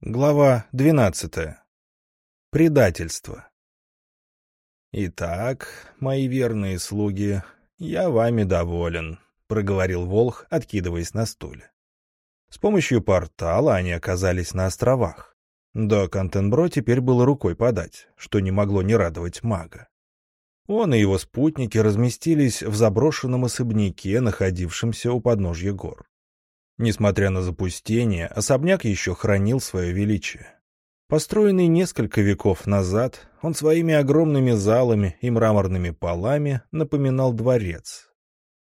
Глава 12. Предательство. «Итак, мои верные слуги, я вами доволен», — проговорил Волх, откидываясь на стуле. С помощью портала они оказались на островах. До Кантенбро теперь было рукой подать, что не могло не радовать мага. Он и его спутники разместились в заброшенном особняке, находившемся у подножья гор. Несмотря на запустение, особняк еще хранил свое величие. Построенный несколько веков назад, он своими огромными залами и мраморными полами напоминал дворец.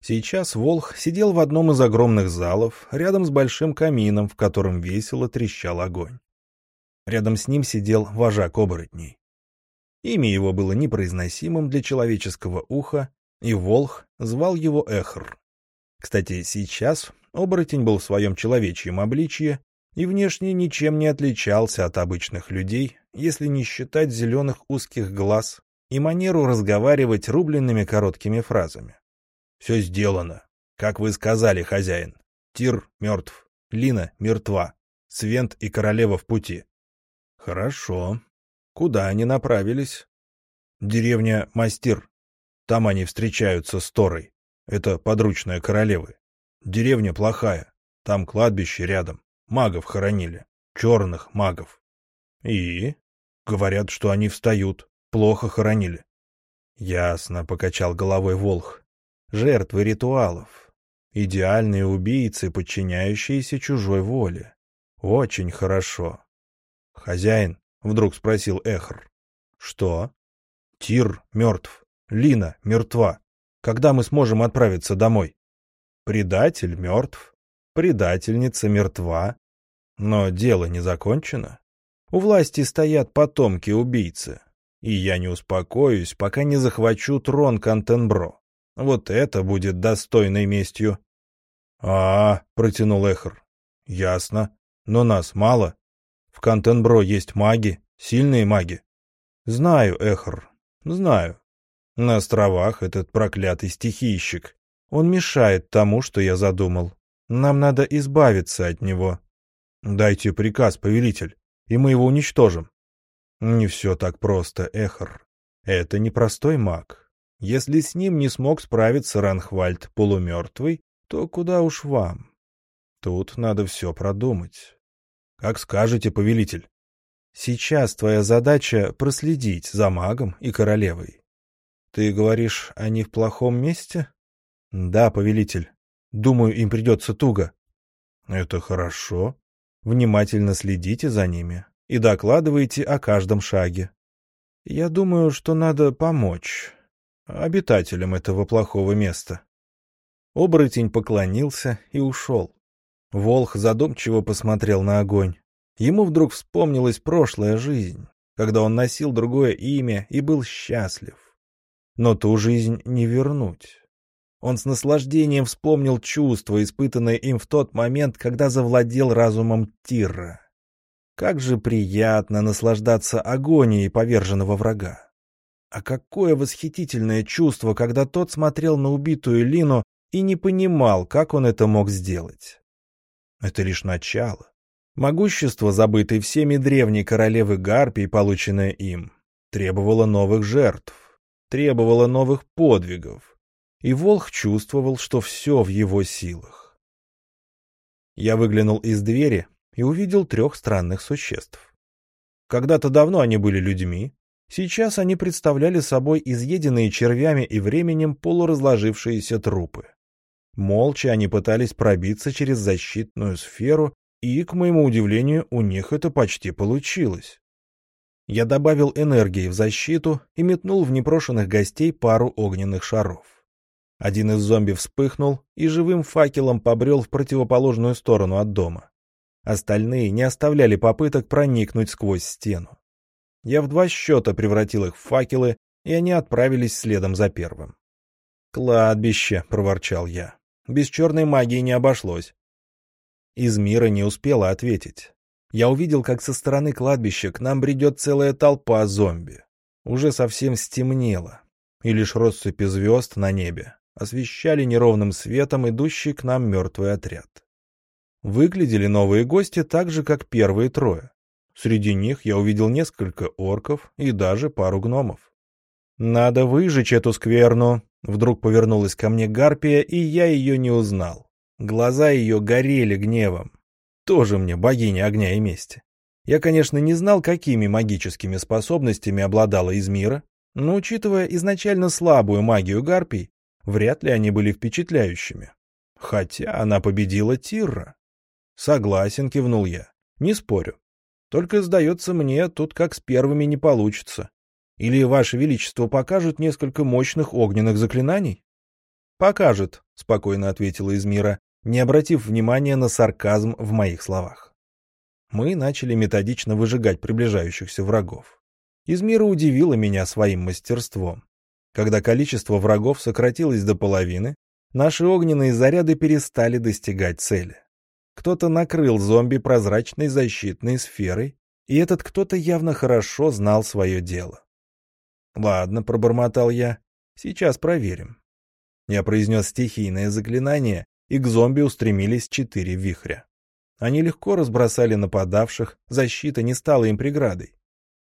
Сейчас Волх сидел в одном из огромных залов, рядом с большим камином, в котором весело трещал огонь. Рядом с ним сидел вожак оборотней. Имя его было непроизносимым для человеческого уха, и Волх звал его Эхр. Кстати, сейчас Оборотень был в своем человечьем обличье и внешне ничем не отличался от обычных людей, если не считать зеленых узких глаз и манеру разговаривать рубленными короткими фразами. «Все сделано. Как вы сказали, хозяин. Тир мертв, Лина мертва, Свент и королева в пути». «Хорошо. Куда они направились?» «Деревня Мастир. Там они встречаются с Торой. Это подручная королевы. Деревня плохая. Там кладбище рядом. Магов хоронили. Черных магов. И? Говорят, что они встают. Плохо хоронили. Ясно, покачал головой Волх. Жертвы ритуалов. Идеальные убийцы, подчиняющиеся чужой воле. Очень хорошо. Хозяин, вдруг спросил Эхр. Что? Тир мертв. Лина мертва. Когда мы сможем отправиться домой? Предатель мертв, предательница мертва. Но дело не закончено. У власти стоят потомки убийцы. И я не успокоюсь, пока не захвачу трон Кантенбро. Вот это будет достойной местью. А, протянул Эхр. Ясно. Но нас мало. В Кантенбро есть маги, сильные маги. Знаю, Эхр, знаю. На островах этот проклятый стихийщик он мешает тому, что я задумал. Нам надо избавиться от него. Дайте приказ, повелитель, и мы его уничтожим. Не все так просто, Эхар. Это непростой маг. Если с ним не смог справиться Ранхвальд полумертвый, то куда уж вам? Тут надо все продумать. Как скажете, повелитель. Сейчас твоя задача — проследить за магом и королевой. Ты говоришь, они в плохом месте? «Да, повелитель. Думаю, им придется туго». «Это хорошо. Внимательно следите за ними и докладывайте о каждом шаге. Я думаю, что надо помочь обитателям этого плохого места». Оборотень поклонился и ушел. Волх задумчиво посмотрел на огонь. Ему вдруг вспомнилась прошлая жизнь, когда он носил другое имя и был счастлив. Но ту жизнь не вернуть. Он с наслаждением вспомнил чувства, испытанные им в тот момент, когда завладел разумом Тирра. Как же приятно наслаждаться агонией поверженного врага. А какое восхитительное чувство, когда тот смотрел на убитую Лину и не понимал, как он это мог сделать. Это лишь начало. Могущество, забытой всеми древней королевы Гарпий, полученное им, требовало новых жертв, требовало новых подвигов и Волх чувствовал, что все в его силах. Я выглянул из двери и увидел трех странных существ. Когда-то давно они были людьми, сейчас они представляли собой изъеденные червями и временем полуразложившиеся трупы. Молча они пытались пробиться через защитную сферу, и, к моему удивлению, у них это почти получилось. Я добавил энергии в защиту и метнул в непрошенных гостей пару огненных шаров. Один из зомби вспыхнул и живым факелом побрел в противоположную сторону от дома. Остальные не оставляли попыток проникнуть сквозь стену. Я в два счета превратил их в факелы, и они отправились следом за первым. «Кладбище», — проворчал я. «Без черной магии не обошлось». Из мира не успела ответить. Я увидел, как со стороны кладбища к нам бредет целая толпа зомби. Уже совсем стемнело, и лишь россыпи звезд на небе освещали неровным светом идущий к нам мертвый отряд. Выглядели новые гости так же, как первые трое. Среди них я увидел несколько орков и даже пару гномов. «Надо выжечь эту скверну!» Вдруг повернулась ко мне гарпия, и я ее не узнал. Глаза ее горели гневом. Тоже мне богиня огня и мести. Я, конечно, не знал, какими магическими способностями обладала Измира, но, учитывая изначально слабую магию гарпий, вряд ли они были впечатляющими. Хотя она победила Тирра. Согласен, кивнул я. Не спорю. Только, сдается мне, тут как с первыми не получится. Или, Ваше Величество, покажет несколько мощных огненных заклинаний? Покажет, спокойно ответила Измира, не обратив внимания на сарказм в моих словах. Мы начали методично выжигать приближающихся врагов. Измира удивила меня своим мастерством. Когда количество врагов сократилось до половины, наши огненные заряды перестали достигать цели. Кто-то накрыл зомби прозрачной защитной сферой, и этот кто-то явно хорошо знал свое дело. «Ладно», — пробормотал я, — «сейчас проверим». Я произнес стихийное заклинание, и к зомби устремились четыре вихря. Они легко разбросали нападавших, защита не стала им преградой.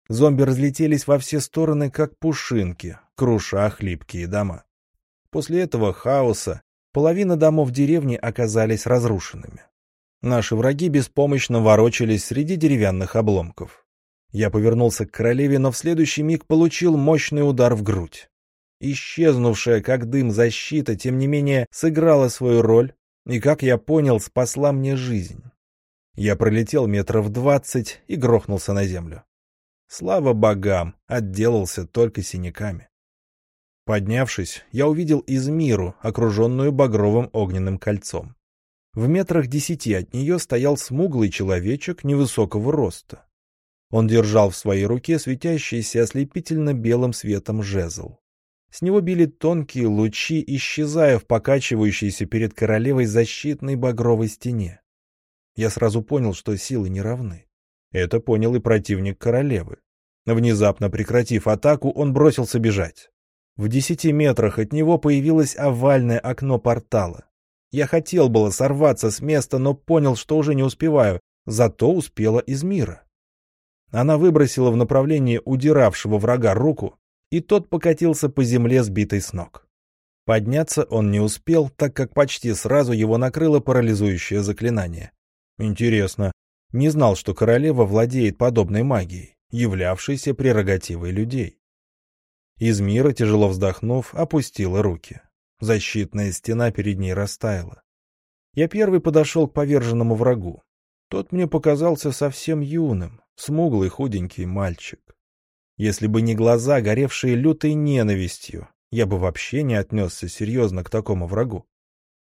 Зомби разлетелись во все стороны, как пушинки, круша хлипкие дома. После этого хаоса половина домов деревни оказались разрушенными. Наши враги беспомощно ворочались среди деревянных обломков. Я повернулся к королеве, но в следующий миг получил мощный удар в грудь. Исчезнувшая, как дым, защита, тем не менее, сыграла свою роль и, как я понял, спасла мне жизнь. Я пролетел метров двадцать и грохнулся на землю. Слава богам, отделался только синяками. Поднявшись, я увидел Измиру, окруженную багровым огненным кольцом. В метрах десяти от нее стоял смуглый человечек невысокого роста. Он держал в своей руке светящийся ослепительно белым светом жезл. С него били тонкие лучи, исчезая в покачивающейся перед королевой защитной багровой стене. Я сразу понял, что силы не равны. Это понял и противник королевы. Внезапно прекратив атаку, он бросился бежать. В десяти метрах от него появилось овальное окно портала. Я хотел было сорваться с места, но понял, что уже не успеваю, зато успела из мира. Она выбросила в направлении удиравшего врага руку, и тот покатился по земле, сбитый с ног. Подняться он не успел, так как почти сразу его накрыло парализующее заклинание. Интересно, не знал, что королева владеет подобной магией, являвшейся прерогативой людей. Из мира, тяжело вздохнув, опустила руки. Защитная стена перед ней растаяла. Я первый подошел к поверженному врагу. Тот мне показался совсем юным, смуглый худенький мальчик. Если бы не глаза, горевшие лютой ненавистью, я бы вообще не отнесся серьезно к такому врагу.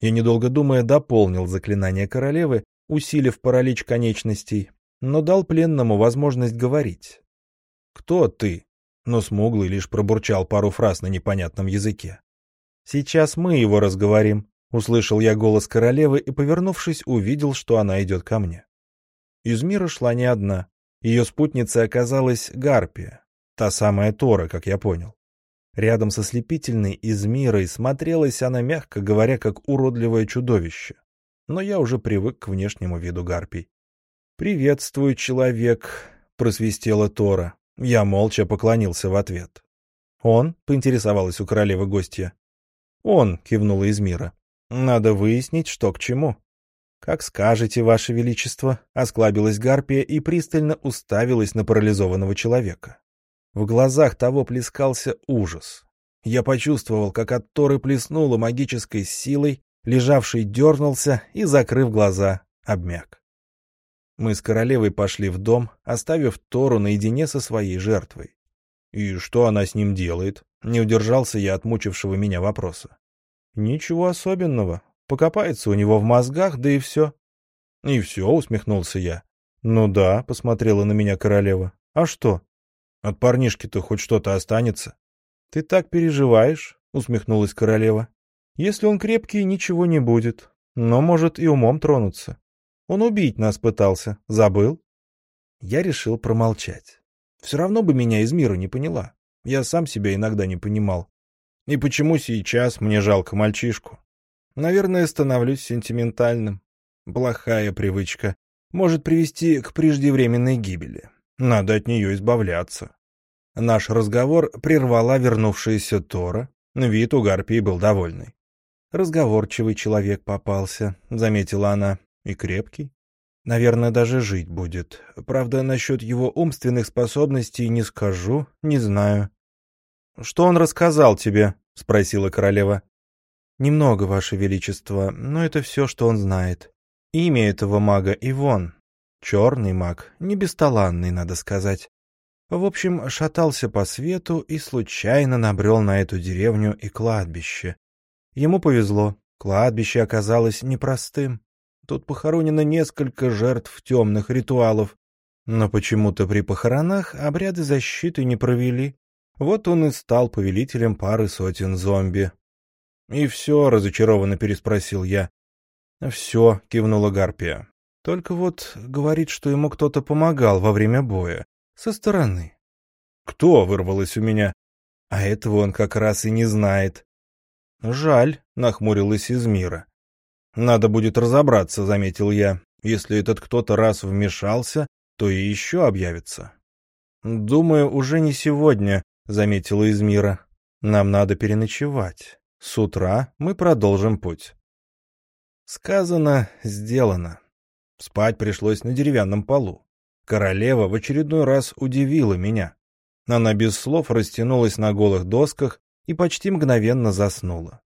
Я, недолго думая, дополнил заклинание королевы, усилив паралич конечностей, но дал пленному возможность говорить. «Кто ты?» Но смуглый лишь пробурчал пару фраз на непонятном языке. «Сейчас мы его разговорим», — услышал я голос королевы и, повернувшись, увидел, что она идет ко мне. Из мира шла не одна. Ее спутницей оказалась Гарпия, та самая Тора, как я понял. Рядом со слепительной Измирой смотрелась она, мягко говоря, как уродливое чудовище. Но я уже привык к внешнему виду Гарпий. «Приветствую, человек», — просвистела Тора. Я молча поклонился в ответ. «Он?» — поинтересовалась у королевы гостья. «Он», — кивнула Измира. «Надо выяснить, что к чему». «Как скажете, Ваше Величество», — осклабилась Гарпия и пристально уставилась на парализованного человека. В глазах того плескался ужас. Я почувствовал, как от Торы плеснуло магической силой, лежавший дернулся и, закрыв глаза, обмяк. Мы с королевой пошли в дом, оставив Тору наедине со своей жертвой. «И что она с ним делает?» — не удержался я от мучившего меня вопроса. «Ничего особенного. Покопается у него в мозгах, да и все. — И все, — усмехнулся я. — Ну да, — посмотрела на меня королева. — А что? — От парнишки-то хоть что-то останется. — Ты так переживаешь, — усмехнулась королева. — Если он крепкий, ничего не будет, но может и умом тронуться. Он убить нас пытался, забыл? Я решил промолчать. Все равно бы меня из мира не поняла. Я сам себя иногда не понимал. И почему сейчас мне жалко мальчишку? Наверное, становлюсь сентиментальным. Плохая привычка. может привести к преждевременной гибели. Надо от нее избавляться. Наш разговор прервала вернувшаяся Тора. Вид у Гарпии был довольный. «Разговорчивый человек попался», — заметила она, — «и крепкий. Наверное, даже жить будет. Правда, насчет его умственных способностей не скажу, не знаю». «Что он рассказал тебе?» — спросила королева. «Немного, Ваше Величество, но это все, что он знает. Имя этого мага Ивон. Черный маг, не бесталанный, надо сказать. В общем, шатался по свету и случайно набрел на эту деревню и кладбище. Ему повезло, кладбище оказалось непростым. Тут похоронено несколько жертв темных ритуалов, но почему-то при похоронах обряды защиты не провели. Вот он и стал повелителем пары сотен зомби. — И все, — разочарованно переспросил я. — Все, — кивнула Гарпия. — Только вот говорит, что ему кто-то помогал во время боя. Со стороны. «Кто?» — вырвалось у меня. А этого он как раз и не знает. «Жаль», — нахмурилась из мира. «Надо будет разобраться», — заметил я. «Если этот кто-то раз вмешался, то и еще объявится». «Думаю, уже не сегодня», — заметила из мира. «Нам надо переночевать. С утра мы продолжим путь». Сказано, сделано. Спать пришлось на деревянном полу. Королева в очередной раз удивила меня. Она без слов растянулась на голых досках и почти мгновенно заснула.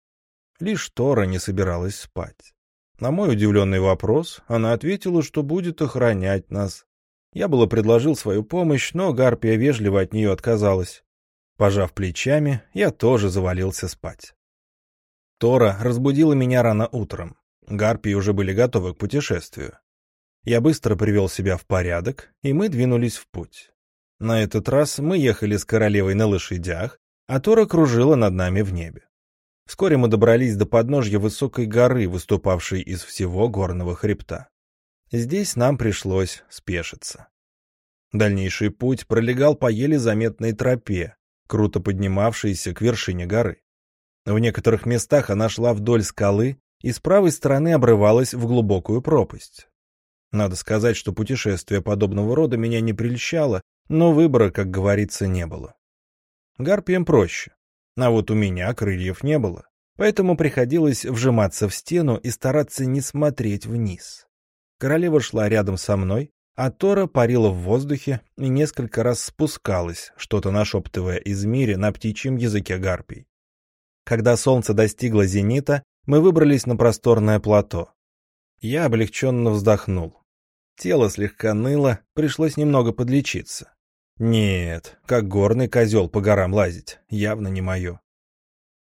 Лишь Тора не собиралась спать. На мой удивленный вопрос она ответила, что будет охранять нас. Я было предложил свою помощь, но Гарпия вежливо от нее отказалась. Пожав плечами, я тоже завалился спать. Тора разбудила меня рано утром. Гарпии уже были готовы к путешествию. Я быстро привел себя в порядок, и мы двинулись в путь. На этот раз мы ехали с королевой на лошадях, а Тора кружила над нами в небе. Вскоре мы добрались до подножья высокой горы, выступавшей из всего горного хребта. Здесь нам пришлось спешиться. Дальнейший путь пролегал по еле заметной тропе, круто поднимавшейся к вершине горы. В некоторых местах она шла вдоль скалы и с правой стороны обрывалась в глубокую пропасть. Надо сказать, что путешествие подобного рода меня не прельщало, но выбора, как говорится, не было. Гарпием проще. А вот у меня крыльев не было, поэтому приходилось вжиматься в стену и стараться не смотреть вниз. Королева шла рядом со мной, а Тора парила в воздухе и несколько раз спускалась, что-то нашептывая из мире на птичьем языке гарпий. Когда солнце достигло зенита, мы выбрались на просторное плато. Я облегченно вздохнул. Тело слегка ныло, пришлось немного подлечиться. Нет, как горный козел по горам лазить, явно не мое.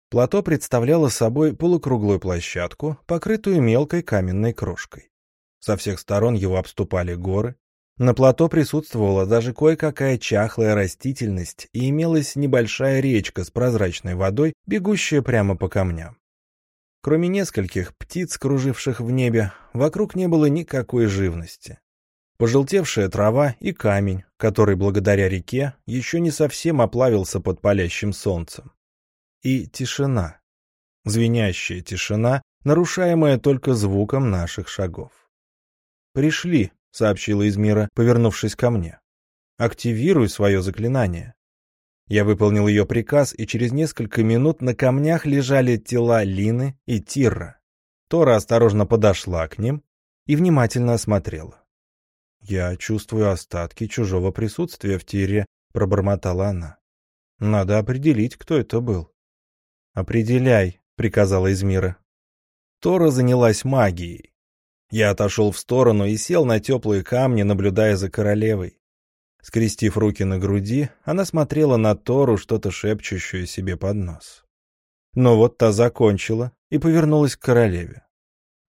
Плато представляло собой полукруглую площадку, покрытую мелкой каменной крошкой. Со всех сторон его обступали горы. На плато присутствовала даже кое-какая чахлая растительность и имелась небольшая речка с прозрачной водой, бегущая прямо по камням. Кроме нескольких птиц, круживших в небе, вокруг не было никакой живности пожелтевшая трава и камень, который благодаря реке еще не совсем оплавился под палящим солнцем. И тишина. Звенящая тишина, нарушаемая только звуком наших шагов. «Пришли», — сообщила из мира, повернувшись ко мне. «Активируй свое заклинание». Я выполнил ее приказ, и через несколько минут на камнях лежали тела Лины и Тирра. Тора осторожно подошла к ним и внимательно осмотрела. «Я чувствую остатки чужого присутствия в тире», — пробормотала она. «Надо определить, кто это был». «Определяй», — приказала Измира. Тора занялась магией. Я отошел в сторону и сел на теплые камни, наблюдая за королевой. Скрестив руки на груди, она смотрела на Тору, что-то шепчущую себе под нос. Но вот та закончила и повернулась к королеве.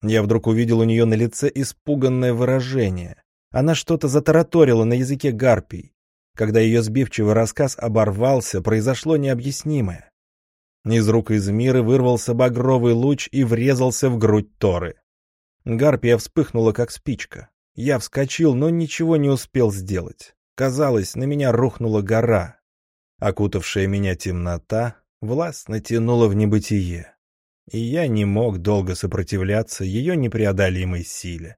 Я вдруг увидел у нее на лице испуганное выражение. Она что-то затараторила на языке гарпий. Когда ее сбивчивый рассказ оборвался, произошло необъяснимое. Из рук из мира вырвался багровый луч и врезался в грудь Торы. Гарпия вспыхнула, как спичка. Я вскочил, но ничего не успел сделать. Казалось, на меня рухнула гора. Окутавшая меня темнота властно тянула в небытие. И я не мог долго сопротивляться ее непреодолимой силе.